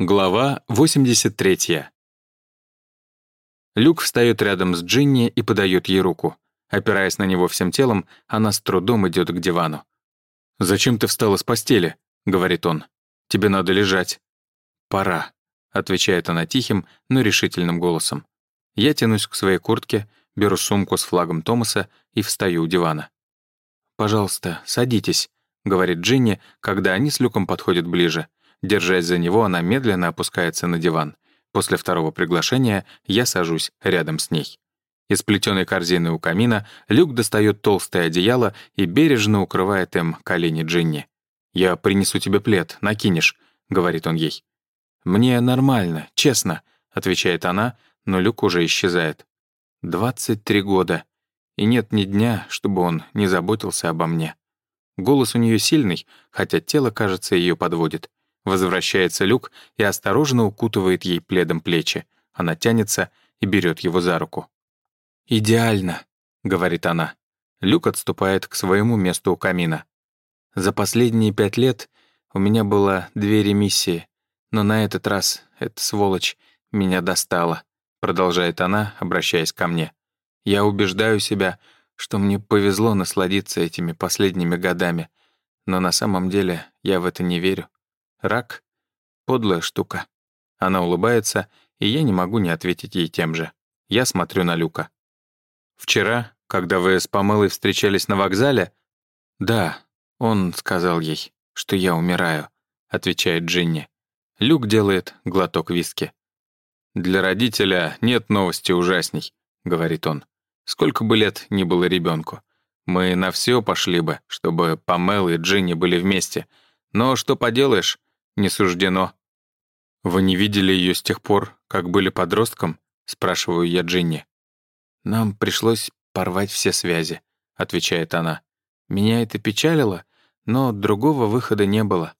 Глава 83. Люк встает рядом с Джинни и подает ей руку. Опираясь на него всем телом, она с трудом идет к дивану. «Зачем ты встала с постели?» — говорит он. «Тебе надо лежать». «Пора», — отвечает она тихим, но решительным голосом. Я тянусь к своей куртке, беру сумку с флагом Томаса и встаю у дивана. «Пожалуйста, садитесь», — говорит Джинни, когда они с Люком подходят ближе. Держась за него, она медленно опускается на диван. После второго приглашения я сажусь рядом с ней. Из плетеной корзины у камина Люк достает толстое одеяло и бережно укрывает им колени Джинни. «Я принесу тебе плед, накинешь», — говорит он ей. «Мне нормально, честно», — отвечает она, но Люк уже исчезает. «Двадцать три года, и нет ни дня, чтобы он не заботился обо мне». Голос у нее сильный, хотя тело, кажется, ее подводит. Возвращается Люк и осторожно укутывает ей пледом плечи. Она тянется и берет его за руку. «Идеально», — говорит она. Люк отступает к своему месту у камина. «За последние пять лет у меня было две ремиссии, но на этот раз эта сволочь меня достала», — продолжает она, обращаясь ко мне. «Я убеждаю себя, что мне повезло насладиться этими последними годами, но на самом деле я в это не верю. Рак — подлая штука. Она улыбается, и я не могу не ответить ей тем же. Я смотрю на Люка. «Вчера, когда вы с Помылой встречались на вокзале?» «Да», — он сказал ей, что я умираю», — отвечает Джинни. Люк делает глоток виски. «Для родителя нет новости ужасней», — говорит он. «Сколько бы лет ни было ребенку. Мы на все пошли бы, чтобы Памел и Джинни были вместе. Но что поделаешь, не суждено. «Вы не видели ее с тех пор, как были подростком?» — спрашиваю я Джинни. «Нам пришлось порвать все связи», — отвечает она. «Меня это печалило, но другого выхода не было».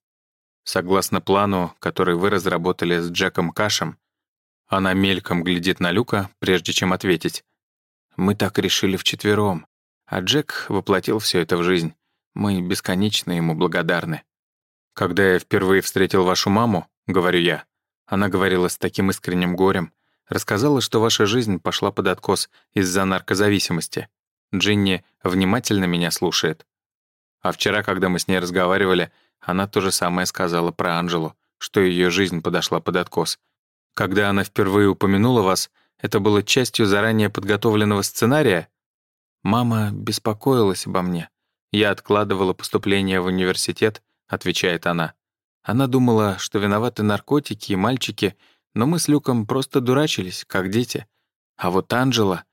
Согласно плану, который вы разработали с Джеком Кашем, она мельком глядит на Люка, прежде чем ответить. «Мы так решили вчетвером, а Джек воплотил все это в жизнь. Мы бесконечно ему благодарны». «Когда я впервые встретил вашу маму», — говорю я, она говорила с таким искренним горем, рассказала, что ваша жизнь пошла под откос из-за наркозависимости. Джинни внимательно меня слушает. А вчера, когда мы с ней разговаривали, она то же самое сказала про Анжелу, что ее жизнь подошла под откос. Когда она впервые упомянула вас, это было частью заранее подготовленного сценария? Мама беспокоилась обо мне. Я откладывала поступление в университет, отвечает она. Она думала, что виноваты наркотики и мальчики, но мы с Люком просто дурачились, как дети. А вот Анжела,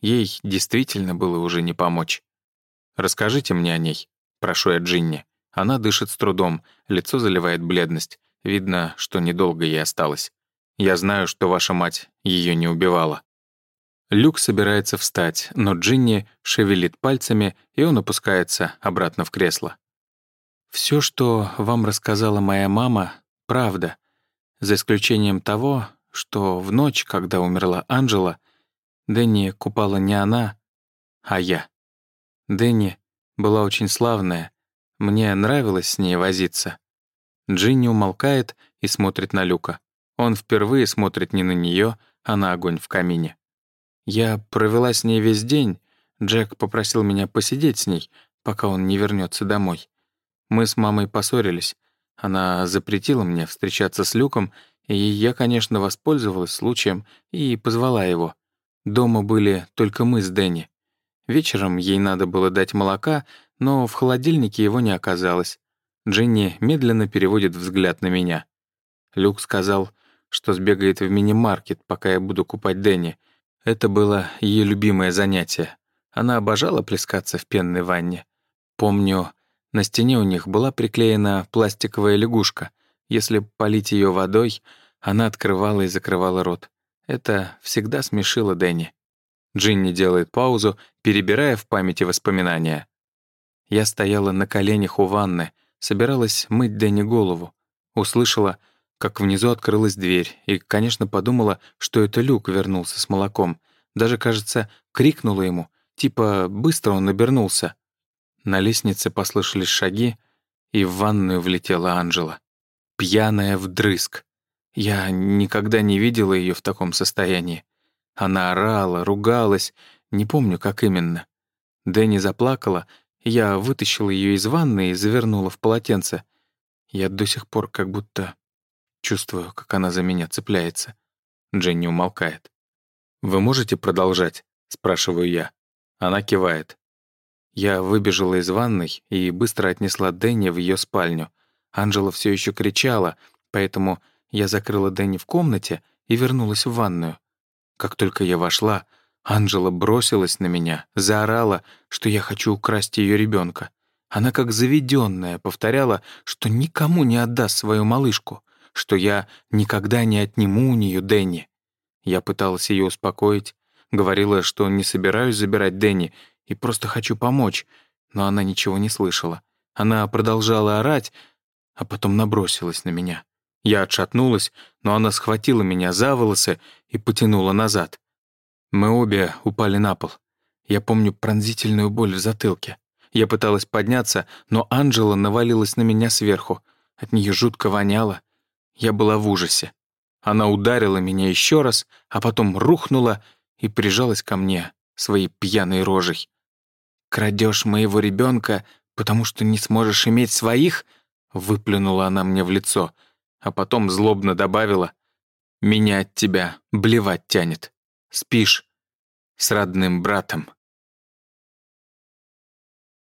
ей действительно было уже не помочь. «Расскажите мне о ней», — прошу я Джинни. Она дышит с трудом, лицо заливает бледность. Видно, что недолго ей осталось. Я знаю, что ваша мать ее не убивала. Люк собирается встать, но Джинни шевелит пальцами, и он опускается обратно в кресло. Все, что вам рассказала моя мама, правда, за исключением того, что в ночь, когда умерла Анжела, Дэнни купала не она, а я. Дэнни была очень славная, мне нравилось с ней возиться. Джинни умолкает и смотрит на Люка. Он впервые смотрит не на нее, а на огонь в камине. Я провела с ней весь день. Джек попросил меня посидеть с ней, пока он не вернется домой. Мы с мамой поссорились. Она запретила мне встречаться с Люком, и я, конечно, воспользовалась случаем и позвала его. Дома были только мы с Дэнни. Вечером ей надо было дать молока, но в холодильнике его не оказалось. Дженни медленно переводит взгляд на меня. Люк сказал, что сбегает в мини-маркет, пока я буду купать Дэнни. Это было ее любимое занятие. Она обожала плескаться в пенной ванне. Помню, на стене у них была приклеена пластиковая лягушка. Если полить ее водой, она открывала и закрывала рот. Это всегда смешило Дэнни. Джинни делает паузу, перебирая в памяти воспоминания. Я стояла на коленях у ванны, собиралась мыть Дэнни голову. Услышала, как внизу открылась дверь, и, конечно, подумала, что это Люк вернулся с молоком. Даже, кажется, крикнула ему, типа «быстро он обернулся». На лестнице послышались шаги, и в ванную влетела Анжела. Пьяная вдрызг. Я никогда не видела ее в таком состоянии. Она орала, ругалась, не помню, как именно. Дэнни заплакала, я вытащила ее из ванны и завернула в полотенце. Я до сих пор как будто чувствую, как она за меня цепляется. Дженни умолкает. «Вы можете продолжать?» — спрашиваю я. Она кивает. Я выбежала из ванной и быстро отнесла Дэнни в ее спальню. Анжела все еще кричала, поэтому я закрыла Дэнни в комнате и вернулась в ванную. Как только я вошла, Анжела бросилась на меня, заорала, что я хочу украсть ее ребенка. Она как заведенная повторяла, что никому не отдаст свою малышку, что я никогда не отниму у нее Дэнни. Я пыталась ее успокоить, говорила, что не собираюсь забирать Дэнни и просто хочу помочь, но она ничего не слышала. Она продолжала орать, а потом набросилась на меня. Я отшатнулась, но она схватила меня за волосы и потянула назад. Мы обе упали на пол. Я помню пронзительную боль в затылке. Я пыталась подняться, но Анжела навалилась на меня сверху. От нее жутко воняло. Я была в ужасе. Она ударила меня еще раз, а потом рухнула и прижалась ко мне своей пьяной рожей. «Крадешь моего ребенка, потому что не сможешь иметь своих?» Выплюнула она мне в лицо, а потом злобно добавила, «Меня от тебя блевать тянет. Спишь с родным братом».